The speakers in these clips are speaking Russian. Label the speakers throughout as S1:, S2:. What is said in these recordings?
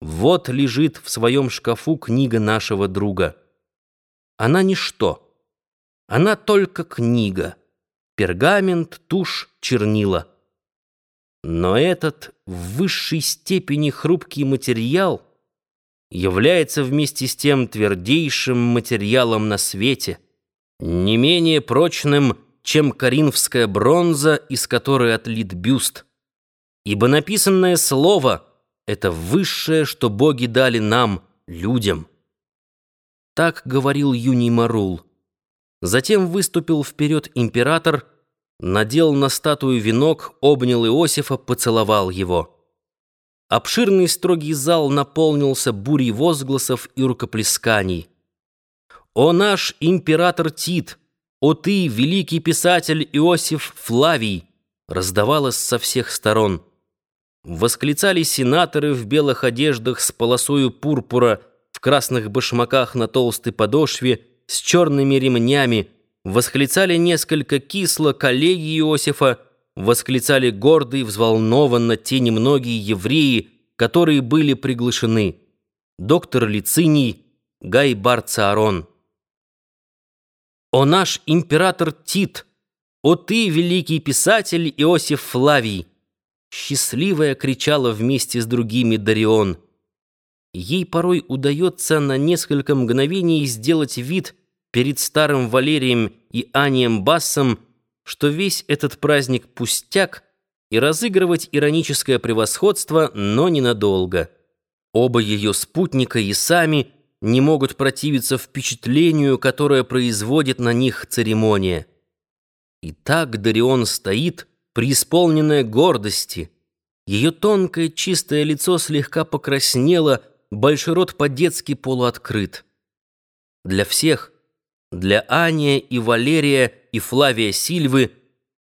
S1: Вот лежит в своем шкафу книга нашего друга. Она ничто. Она только книга. Пергамент, тушь, чернила. Но этот в высшей степени хрупкий материал является вместе с тем твердейшим материалом на свете, не менее прочным, чем коринфская бронза, из которой отлит бюст. Ибо написанное слово — это высшее, что боги дали нам, людям. Так говорил Юний Марул. Затем выступил вперед император, надел на статую венок, обнял Иосифа, поцеловал его. Обширный строгий зал наполнился бурей возгласов и рукоплесканий. «О наш император Тит! О ты, великий писатель Иосиф Флавий!» раздавалось со всех сторон. Восклицали сенаторы в белых одеждах с полосою пурпура, в красных башмаках на толстой подошве, с черными ремнями, восклицали несколько кисло коллеги Иосифа, восклицали гордо и взволнованно те немногие евреи, которые были приглашены. Доктор Лициний, Гай Барцаарон. «О наш император Тит! О ты, великий писатель Иосиф Флавий!» Счастливая кричала вместе с другими Дарион. Ей порой удается на несколько мгновений сделать вид перед старым Валерием и Анием Бассом, что весь этот праздник пустяк, и разыгрывать ироническое превосходство, но ненадолго. Оба ее спутника и сами не могут противиться впечатлению, которое производит на них церемония. И так Дарион стоит, преисполненная гордости. Ее тонкое чистое лицо слегка покраснело, большой рот по-детски полуоткрыт. Для всех, для Ания и Валерия и Флавия Сильвы,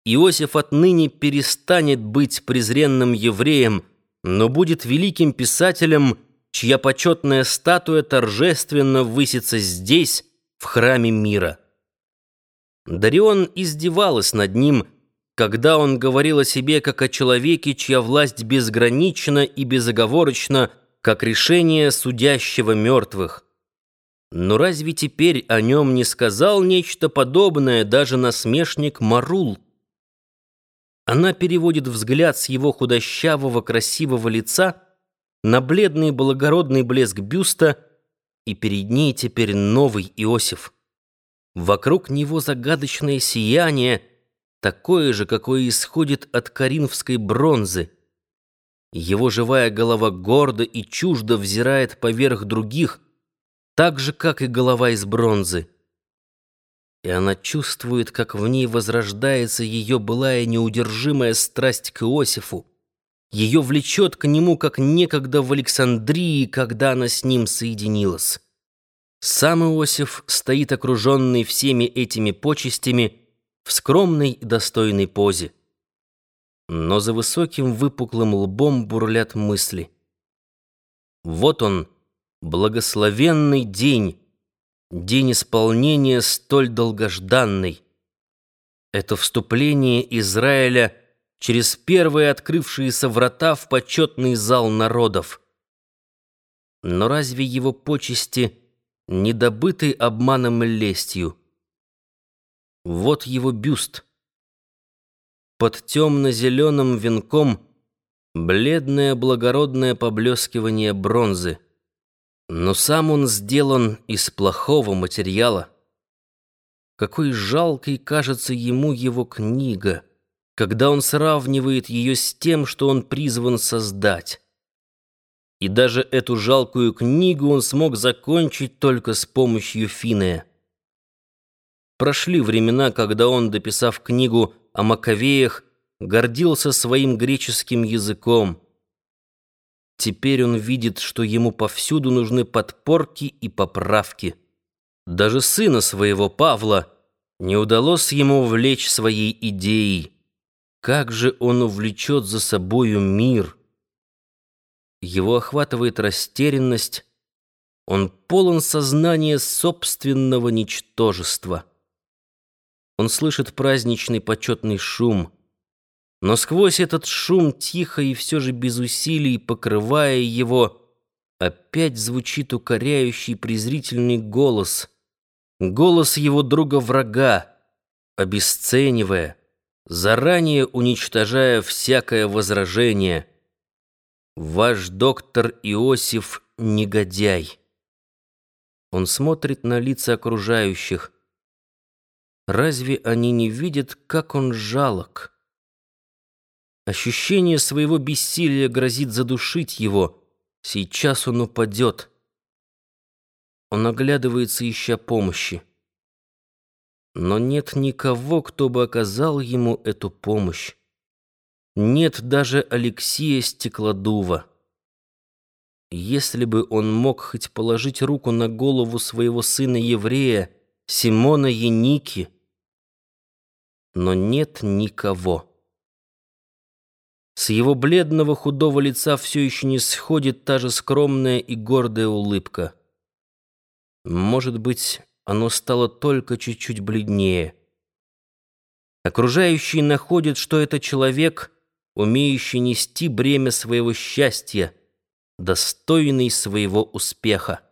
S1: Иосиф отныне перестанет быть презренным евреем, но будет великим писателем, чья почетная статуя торжественно высится здесь, в храме мира. Дарион издевалась над ним, когда он говорил о себе как о человеке, чья власть безгранична и безоговорочна, как решение судящего мертвых. Но разве теперь о нем не сказал нечто подобное даже насмешник Марул? Она переводит взгляд с его худощавого красивого лица на бледный благородный блеск бюста, и перед ней теперь новый Иосиф. Вокруг него загадочное сияние — такое же, какое исходит от коринфской бронзы. Его живая голова гордо и чуждо взирает поверх других, так же, как и голова из бронзы. И она чувствует, как в ней возрождается ее былая неудержимая страсть к Иосифу. Ее влечет к нему, как некогда в Александрии, когда она с ним соединилась. Сам Иосиф стоит окруженный всеми этими почестями, в скромной и достойной позе. Но за высоким выпуклым лбом бурлят мысли. Вот он, благословенный день, день исполнения столь долгожданный. Это вступление Израиля через первые открывшиеся врата в почетный зал народов. Но разве его почести не добыты обманом и лестью? Вот его бюст. Под темно-зеленым венком бледное благородное поблескивание бронзы. Но сам он сделан из плохого материала. Какой жалкой кажется ему его книга, когда он сравнивает ее с тем, что он призван создать. И даже эту жалкую книгу он смог закончить только с помощью Финея. Прошли времена, когда он, дописав книгу о Маковеях, гордился своим греческим языком. Теперь он видит, что ему повсюду нужны подпорки и поправки. Даже сына своего Павла не удалось ему влечь своей идеей. Как же он увлечет за собою мир? Его охватывает растерянность. Он полон сознания собственного ничтожества. Он слышит праздничный почетный шум. Но сквозь этот шум, тихо и все же без усилий покрывая его, Опять звучит укоряющий презрительный голос. Голос его друга-врага, обесценивая, заранее уничтожая всякое возражение. Ваш доктор Иосиф — негодяй. Он смотрит на лица окружающих. Разве они не видят, как он жалок? Ощущение своего бессилия грозит задушить его. Сейчас он упадет. Он оглядывается, ища помощи. Но нет никого, кто бы оказал ему эту помощь. Нет даже Алексея Стеклодува. Если бы он мог хоть положить руку на голову своего сына-еврея, Симона Яники, но нет никого. С его бледного худого лица все еще не сходит та же скромная и гордая улыбка. Может быть, оно стало только чуть-чуть бледнее. Окружающие находят, что это человек, умеющий нести бремя своего счастья, достойный своего успеха.